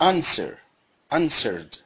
answer answered.